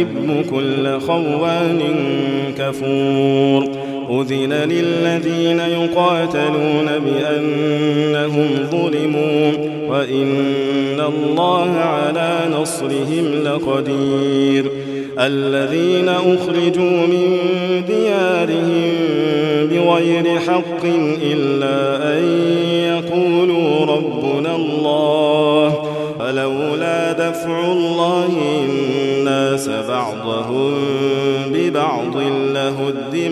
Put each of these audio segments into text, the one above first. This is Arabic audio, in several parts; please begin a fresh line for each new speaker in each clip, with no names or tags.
يحب كل خوان كفور. أذن للذين يقاتلون بأنهم ظلموا وإن الله على نصرهم لقدير. الذين أخرجوا من ديارهم بغير حق إلا أن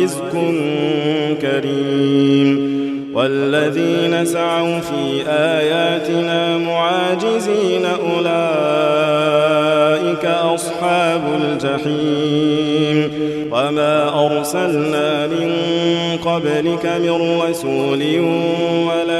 ورزق كريم. والذين سعوا في آياتنا معاجزين أولئك أصحاب الجحيم. وما أرسلنا من قبلك من رسول ولا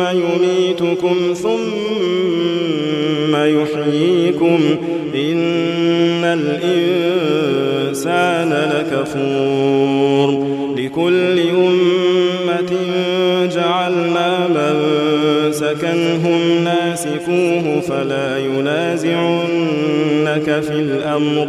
يميتكم ثم يحييكم إن الإنسان لكفور لكل أمة جعلنا من سكنهم ناسكوه فلا ينازعنك في الأمر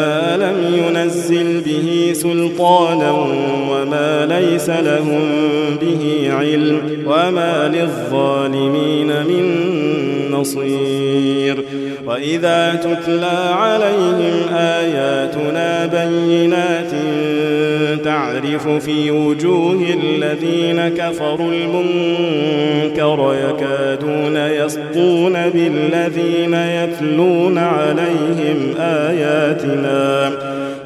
ينزل به سلطانا وما ليس لهم به علم وما للظالمين من نصير. وإذا تتلى عليهم آياتنا بينات تعرف في وجوه الذين كفروا المنكر يكادون يسطون بالذين يتلون عليهم آياتنا.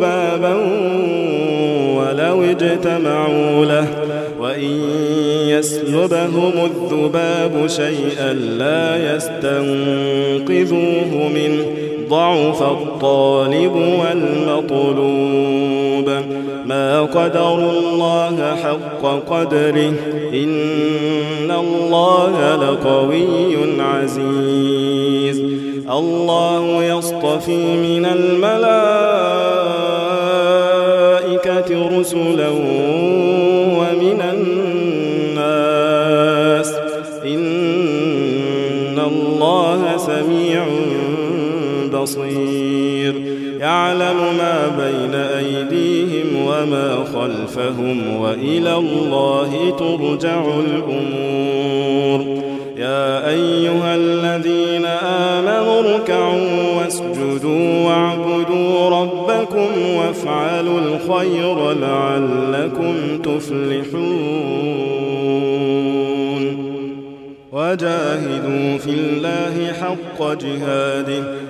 ذبابا ولو اجتمعوا له وإن يسلبهم الذباب شيئا لا يستنقذوه منه ضعف الطالب والمطلوب. ما قدر الله حق قدره إن الله لقوي عزيز. الله يصطفي من الملائكة رسلا ومن الناس إن الله سميع بصير. يعلم ما بين أيديهم وما خلفهم وإلى الله ترجع الأمور. يا أيها الذين الخير لعلكم تفلحون. وجاهدوا في الله حق جهاده